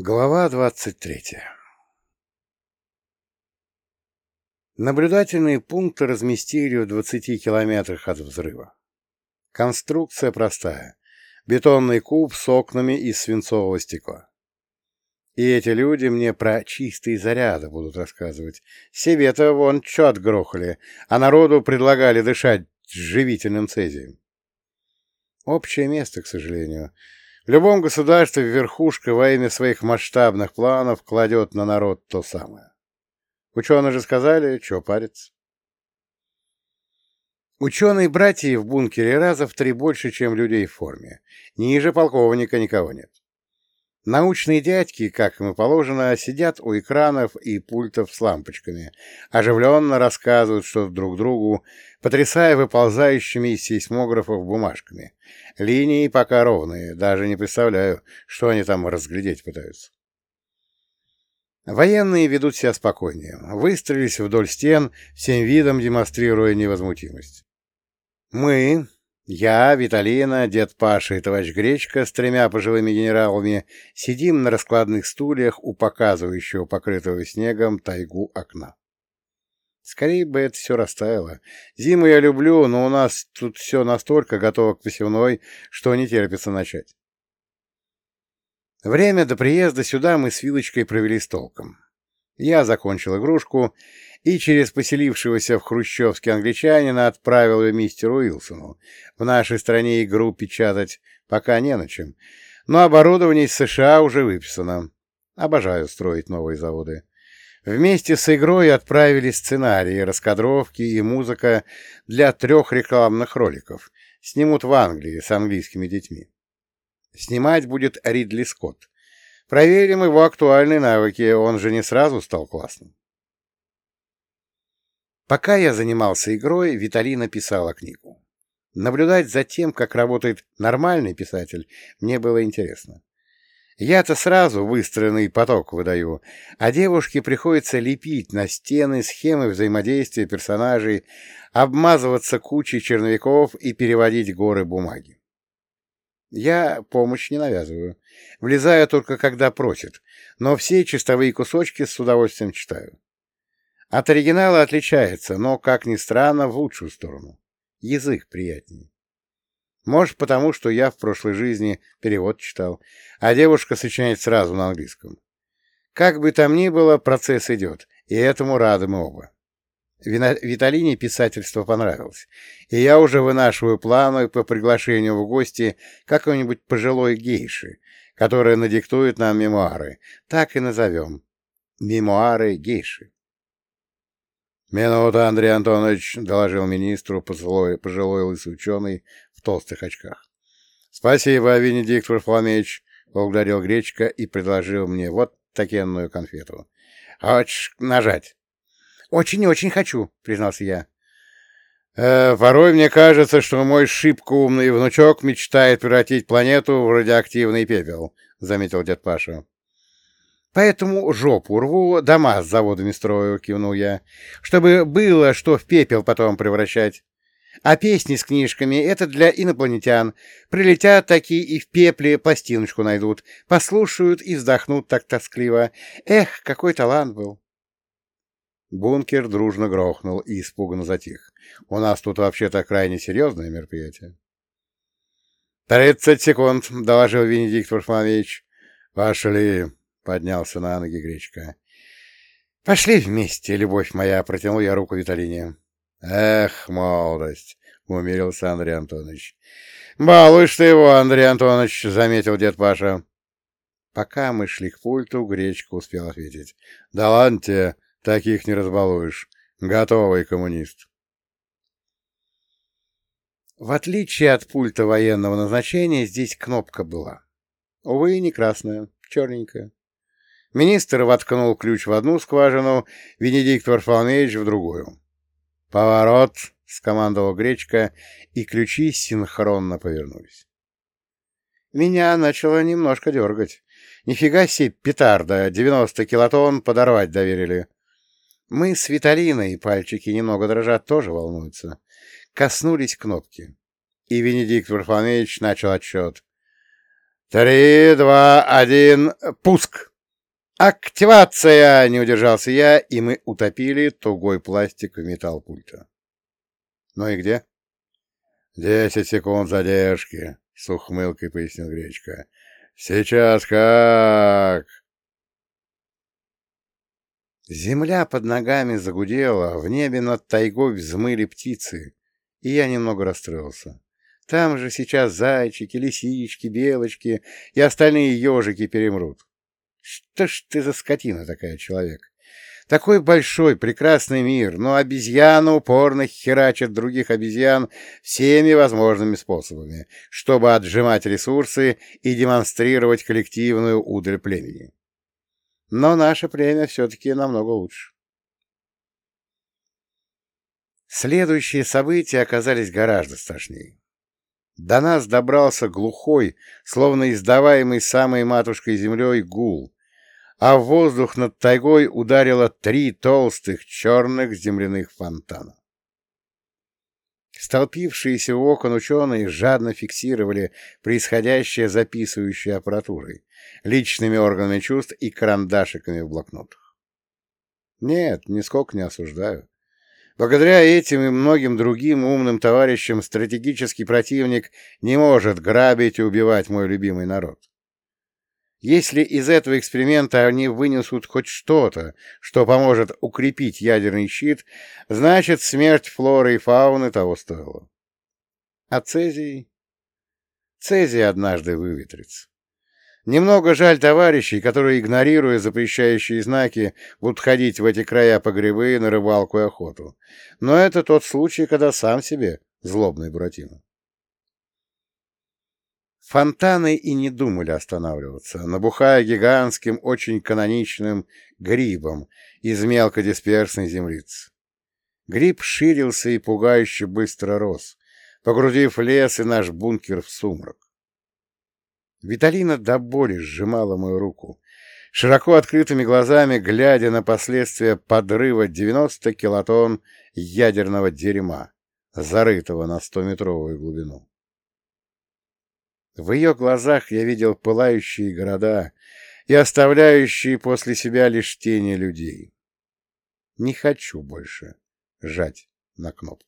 Глава двадцать третья Наблюдательные пункты разместили в 20 километрах от взрыва. Конструкция простая. Бетонный куб с окнами из свинцового стекла. И эти люди мне про чистые заряды будут рассказывать. Себе-то вон чё отгрохали, а народу предлагали дышать живительным цезием. Общее место, к сожалению. В любом государстве верхушка во имя своих масштабных планов кладет на народ то самое. Ученые же сказали, что париться. Ученые-братья в бункере раза в три больше, чем людей в форме. Ниже полковника никого нет. Научные дядьки, как им и положено, сидят у экранов и пультов с лампочками, оживленно рассказывают что-то друг другу, потрясая выползающими из сейсмографов бумажками. Линии пока ровные, даже не представляю, что они там разглядеть пытаются. Военные ведут себя спокойнее, выстроились вдоль стен, всем видом демонстрируя невозмутимость. Мы, я, Виталина, дед Паша и товарищ Гречка с тремя пожилыми генералами сидим на раскладных стульях у показывающего покрытого снегом тайгу окна. Скорее бы это все растаяло. Зиму я люблю, но у нас тут все настолько готово к посевной, что не терпится начать. Время до приезда сюда мы с Вилочкой провели с толком. Я закончил игрушку и через поселившегося в Хрущевске англичанина отправил ее мистеру Уилсону. В нашей стране игру печатать пока не на чем, но оборудование из США уже выписано. Обожаю строить новые заводы. Вместе с игрой отправили сценарии, раскадровки и музыка для трех рекламных роликов. Снимут в Англии с английскими детьми. Снимать будет Ридли Скотт. Проверим его актуальные навыки, он же не сразу стал классным. Пока я занимался игрой, Виталина писала книгу. Наблюдать за тем, как работает нормальный писатель, мне было интересно. Я-то сразу выстроенный поток выдаю, а девушке приходится лепить на стены схемы взаимодействия персонажей, обмазываться кучей черновиков и переводить горы бумаги. Я помощь не навязываю. Влезаю только когда просит, но все чистовые кусочки с удовольствием читаю. От оригинала отличается, но, как ни странно, в лучшую сторону. Язык приятнее. Может, потому что я в прошлой жизни перевод читал, а девушка сочиняет сразу на английском. Как бы там ни было, процесс идет, и этому рады мы оба. Виталине писательство понравилось, и я уже вынашиваю планы по приглашению в гости какой-нибудь пожилой гейши, которая надиктует нам мемуары. Так и назовем. Мемуары гейши. «Минута, Андрей Антонович», — доложил министру пожилой, пожилой лысый ученый в толстых очках. «Спасибо, Венедикт Варфоломеевич», — благодарил Гречка и предложил мне вот такенную конфету. «Хочешь нажать?» «Очень-очень хочу», — признался я. «Э, «Порой мне кажется, что мой шибко умный внучок мечтает превратить планету в радиоактивный пепел», — заметил дед Паша. «Поэтому жопу рву, дома с заводами строю», — кивнул я, «чтобы было что в пепел потом превращать. А песни с книжками — это для инопланетян. Прилетят такие и в пепле пластиночку найдут, послушают и вздохнут так тоскливо. Эх, какой талант был!» Бункер дружно грохнул и испуганно затих. У нас тут вообще-то крайне серьезное мероприятие. «Тридцать секунд», — доложил Венедикт Варфоломеевич. «Пошли», — поднялся на ноги Гречка. «Пошли вместе, любовь моя», — протянул я руку Виталине. «Эх, молодость», — умерился Андрей Антонович. «Балуешь ты его, Андрей Антонович», — заметил дед Паша. Пока мы шли к пульту, Гречка успел ответить. «Да ладно тебе, Таких не разбалуешь. Готовый коммунист. В отличие от пульта военного назначения, здесь кнопка была. Увы, не красная, черненькая. Министр воткнул ключ в одну скважину, Венедикт Варфоломеевич в другую. «Поворот!» — скомандовал Гречка, и ключи синхронно повернулись. Меня начало немножко дергать. Нифига себе петарда, 90 килотонн подорвать доверили. Мы с Виталиной, пальчики немного дрожат, тоже волнуются. Коснулись кнопки. И Венедикт Варфоломеевич начал отсчет. «Три, два, один, пуск!» «Активация!» — не удержался я, и мы утопили тугой пластик в металл пульта. «Ну и где?» «Десять секунд задержки», — с ухмылкой пояснил Гречка. «Сейчас как?» Земля под ногами загудела, в небе над тайгой взмыли птицы, и я немного расстроился. Там же сейчас зайчики, лисички, белочки и остальные ежики перемрут. Что ж ты за скотина такая, человек? Такой большой, прекрасный мир, но обезьяна упорно херачит других обезьян всеми возможными способами, чтобы отжимать ресурсы и демонстрировать коллективную удаль племени. Но наше племя все-таки намного лучше. Следующие события оказались гораздо страшнее. До нас добрался глухой, словно издаваемый самой матушкой землей гул, а в воздух над тайгой ударило три толстых черных земляных фонтана. Столпившиеся у окон ученые жадно фиксировали происходящее записывающей аппаратурой, личными органами чувств и карандашиками в блокнотах. Нет, нисколько не осуждаю. Благодаря этим и многим другим умным товарищам стратегический противник не может грабить и убивать мой любимый народ. Если из этого эксперимента они вынесут хоть что-то, что поможет укрепить ядерный щит, значит, смерть флоры и фауны того стоила. А цезий? Цезий однажды выветрится. Немного жаль товарищей, которые, игнорируя запрещающие знаки, будут ходить в эти края по грибы, на рыбалку и охоту. Но это тот случай, когда сам себе злобный Буратино. Фонтаны и не думали останавливаться, набухая гигантским, очень каноничным грибом из мелкодисперсной землицы. Гриб ширился и пугающе быстро рос, погрузив лес и наш бункер в сумрак. Виталина до боли сжимала мою руку, широко открытыми глазами глядя на последствия подрыва 90 килотонн ядерного дерьма, зарытого на стометровую глубину. В ее глазах я видел пылающие города и оставляющие после себя лишь тени людей. Не хочу больше жать на кнопку.